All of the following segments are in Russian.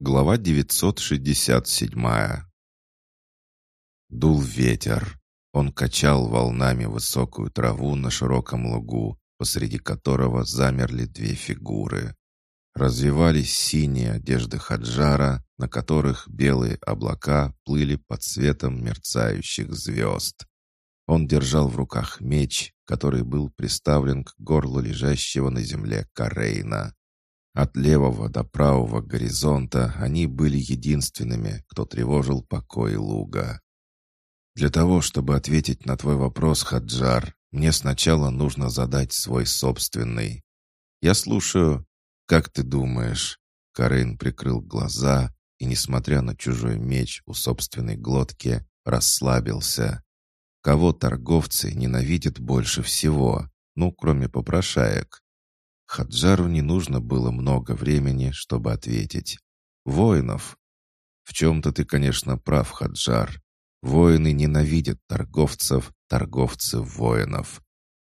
Глава 967 Дул ветер. Он качал волнами высокую траву на широком лугу, посреди которого замерли две фигуры. Развивались синие одежды Хаджара, на которых белые облака плыли под светом мерцающих звезд. Он держал в руках меч, который был приставлен к горлу лежащего на земле Карейна. От левого до правого горизонта они были единственными, кто тревожил покой луга. Для того, чтобы ответить на твой вопрос, Хаджар, мне сначала нужно задать свой собственный. Я слушаю. Как ты думаешь? Карин прикрыл глаза и, несмотря на чужой меч у собственной глотки, расслабился. Кого торговцы ненавидят больше всего? Ну, кроме попрошаек. Хаджару не нужно было много времени, чтобы ответить. «Воинов». «В чем-то ты, конечно, прав, Хаджар. Воины ненавидят торговцев, торговцы воинов.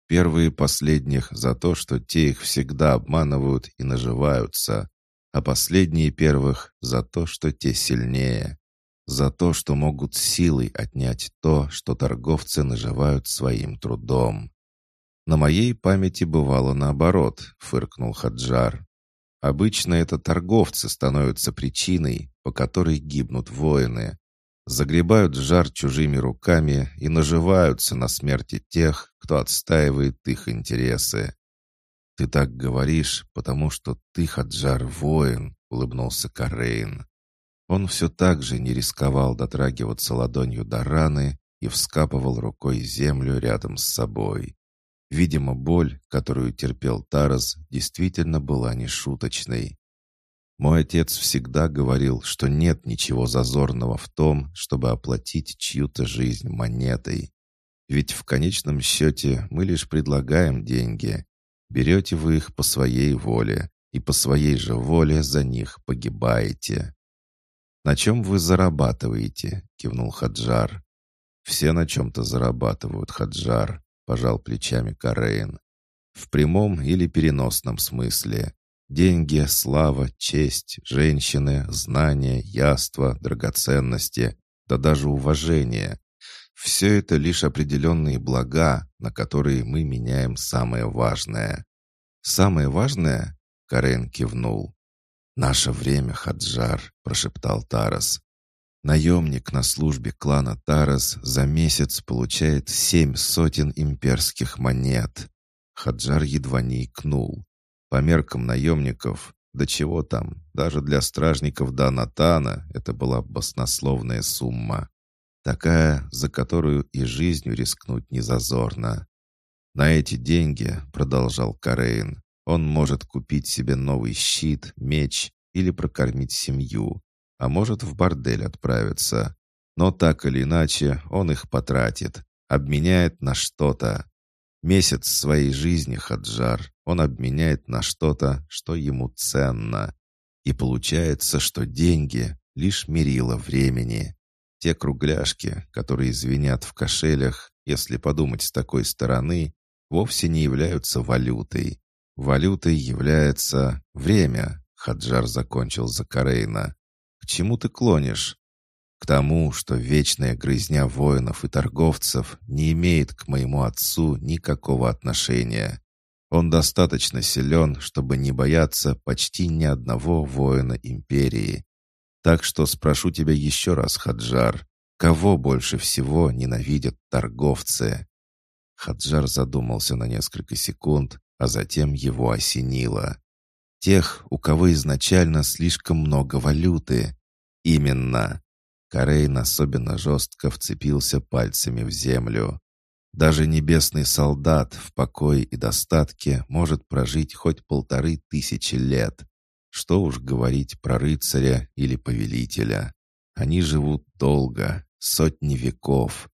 Первые последних за то, что те их всегда обманывают и наживаются, а последние первых за то, что те сильнее, за то, что могут силой отнять то, что торговцы наживают своим трудом. «На моей памяти бывало наоборот», — фыркнул Хаджар. «Обычно это торговцы становятся причиной, по которой гибнут воины, загребают жар чужими руками и наживаются на смерти тех, кто отстаивает их интересы. «Ты так говоришь, потому что ты, Хаджар, воин», — улыбнулся Карейн. Он все так же не рисковал дотрагиваться ладонью до раны и вскапывал рукой землю рядом с собой. Видимо, боль, которую терпел Тарас, действительно была нешуточной. Мой отец всегда говорил, что нет ничего зазорного в том, чтобы оплатить чью-то жизнь монетой. Ведь в конечном счете мы лишь предлагаем деньги. Берете вы их по своей воле, и по своей же воле за них погибаете. «На чем вы зарабатываете?» — кивнул Хаджар. «Все на чем-то зарабатывают, Хаджар. — пожал плечами Карейн. «В прямом или переносном смысле. Деньги, слава, честь, женщины, знания, яства, драгоценности, да даже уважение. Все это лишь определенные блага, на которые мы меняем самое важное». «Самое важное?» — Карен кивнул. «Наше время, Хаджар», — прошептал Тарас. Наемник на службе клана Тарас за месяц получает семь сотен имперских монет. Хаджар едва не икнул. По меркам наемников, да чего там, даже для стражников Данатана это была баснословная сумма. Такая, за которую и жизнью рискнуть не зазорно. На эти деньги, продолжал Карейн, он может купить себе новый щит, меч или прокормить семью а может в бордель отправиться. Но так или иначе он их потратит, обменяет на что-то. Месяц своей жизни Хаджар он обменяет на что-то, что ему ценно. И получается, что деньги — лишь мерило времени. Те кругляшки, которые звенят в кошелях, если подумать с такой стороны, вовсе не являются валютой. Валютой является время, Хаджар закончил за Карейна. К чему ты клонишь? К тому, что вечная грызня воинов и торговцев не имеет к моему отцу никакого отношения. Он достаточно силен, чтобы не бояться почти ни одного воина империи. Так что спрошу тебя еще раз, Хаджар, кого больше всего ненавидят торговцы?» Хаджар задумался на несколько секунд, а затем его осенило. Тех, у кого изначально слишком много валюты. Именно. Карейн особенно жестко вцепился пальцами в землю. Даже небесный солдат в покое и достатке может прожить хоть полторы тысячи лет. Что уж говорить про рыцаря или повелителя. Они живут долго, сотни веков.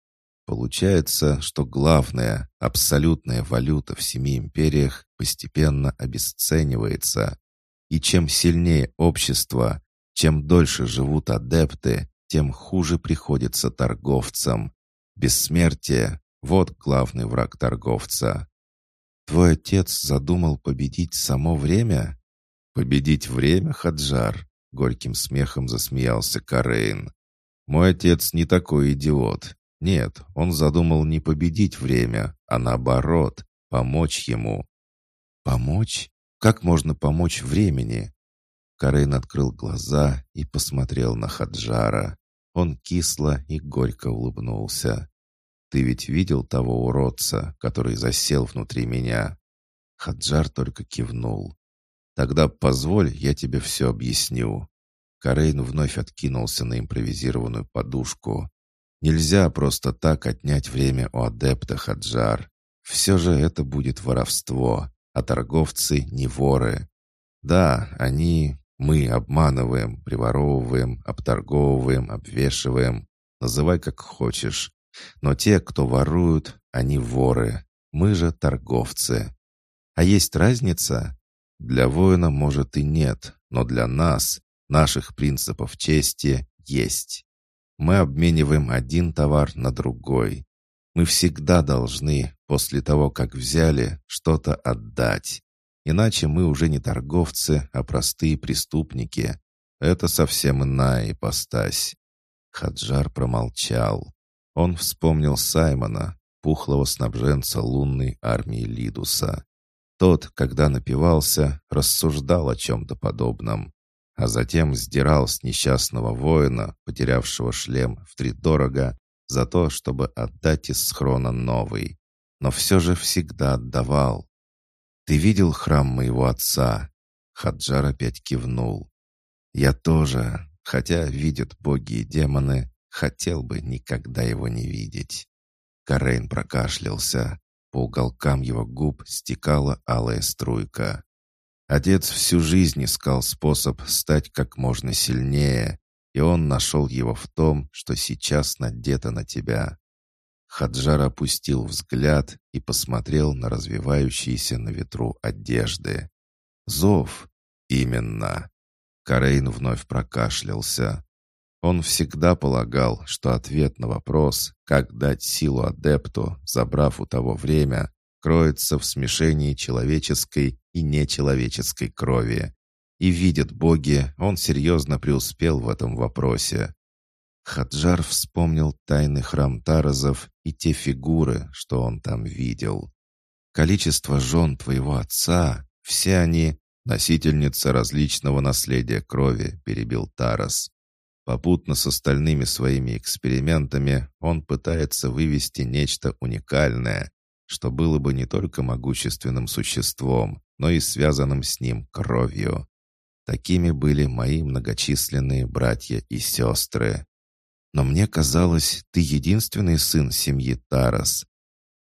Получается, что главная, абсолютная валюта в семи империях постепенно обесценивается. И чем сильнее общество, чем дольше живут адепты, тем хуже приходится торговцам. Бессмертие — вот главный враг торговца. Твой отец задумал победить само время? Победить время, Хаджар? — горьким смехом засмеялся Карейн. «Мой отец не такой идиот. Нет, он задумал не победить время, а наоборот, помочь ему». «Помочь? Как можно помочь времени?» Карейн открыл глаза и посмотрел на Хаджара. Он кисло и горько улыбнулся. «Ты ведь видел того уродца, который засел внутри меня?» Хаджар только кивнул. «Тогда позволь, я тебе все объясню». Карейн вновь откинулся на импровизированную подушку. «Нельзя просто так отнять время у адепта, Хаджар. Все же это будет воровство, а торговцы не воры. Да, они... Мы обманываем, приворовываем, обторговываем, обвешиваем. Называй как хочешь. Но те, кто воруют, они воры. Мы же торговцы. А есть разница? Для воина, может, и нет, но для нас, наших принципов чести, есть. Мы обмениваем один товар на другой. Мы всегда должны, после того, как взяли, что-то отдать. Иначе мы уже не торговцы, а простые преступники. Это совсем иная ипостась. Хаджар промолчал. Он вспомнил Саймона, пухлого снабженца лунной армии Лидуса. Тот, когда напивался, рассуждал о чем-то подобном, а затем сдирал с несчастного воина, потерявшего шлем втридорого, за то, чтобы отдать из схрона новый. Но все же всегда отдавал. «Ты видел храм моего отца?» Хаджар опять кивнул. «Я тоже, хотя видят боги и демоны, Хотел бы никогда его не видеть. Карейн прокашлялся. По уголкам его губ стекала алая струйка. Отец всю жизнь искал способ стать как можно сильнее, и он нашел его в том, что сейчас надето на тебя. Хаджар опустил взгляд и посмотрел на развивающиеся на ветру одежды. «Зов!» «Именно!» Карейн вновь прокашлялся. Он всегда полагал, что ответ на вопрос, как дать силу адепту, забрав у того время, кроется в смешении человеческой и нечеловеческой крови. И видят боги, он серьезно преуспел в этом вопросе. Хаджар вспомнил тайный храм Таразов и те фигуры, что он там видел. Количество жен твоего отца, все они носительница различного наследия крови, перебил Тарас. Попутно с остальными своими экспериментами он пытается вывести нечто уникальное, что было бы не только могущественным существом, но и связанным с ним кровью. Такими были мои многочисленные братья и сестры. Но мне казалось, ты единственный сын семьи Тарас.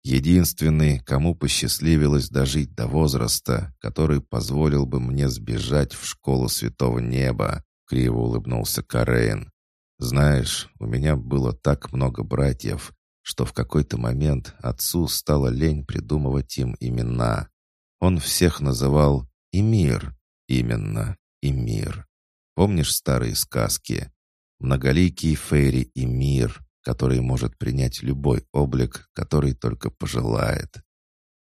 Единственный, кому посчастливилось дожить до возраста, который позволил бы мне сбежать в школу Святого Неба. Криво улыбнулся Карейн. «Знаешь, у меня было так много братьев, что в какой-то момент отцу стало лень придумывать им имена. Он всех называл Имир. Именно, Имир. Помнишь старые сказки? Многоликий Фейри Имир, который может принять любой облик, который только пожелает.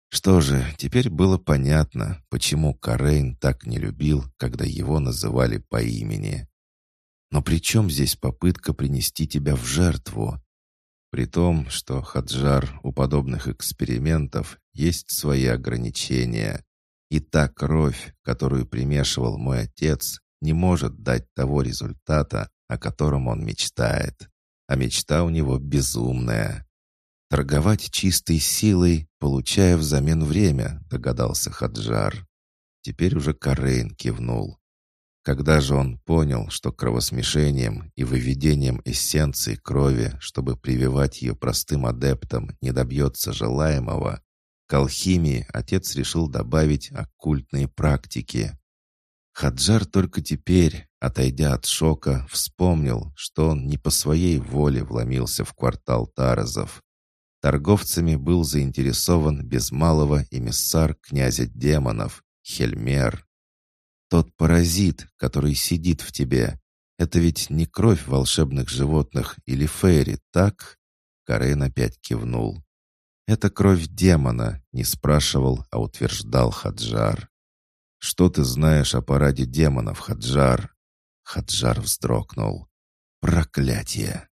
Что же, теперь было понятно, почему Карейн так не любил, когда его называли по имени. Но при чем здесь попытка принести тебя в жертву? При том, что Хаджар у подобных экспериментов есть свои ограничения. И та кровь, которую примешивал мой отец, не может дать того результата, о котором он мечтает. А мечта у него безумная. «Торговать чистой силой, получая взамен время», — догадался Хаджар. Теперь уже Карейн кивнул. Когда же он понял, что кровосмешением и выведением эссенции крови, чтобы прививать ее простым адептам, не добьется желаемого, к алхимии отец решил добавить оккультные практики. Хаджар только теперь, отойдя от шока, вспомнил, что он не по своей воле вломился в квартал Таразов. Торговцами был заинтересован без малого эмиссар князя демонов, Хельмер. Тот паразит, который сидит в тебе, это ведь не кровь волшебных животных или фейри, так? Карен опять кивнул. Это кровь демона, не спрашивал, а утверждал Хаджар. Что ты знаешь о параде демонов, Хаджар? Хаджар вздрогнул. «Проклятие!»